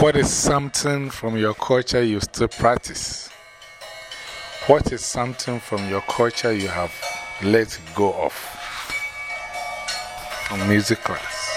What is something from your culture you still practice? What is something from your culture you have let go of? From music class.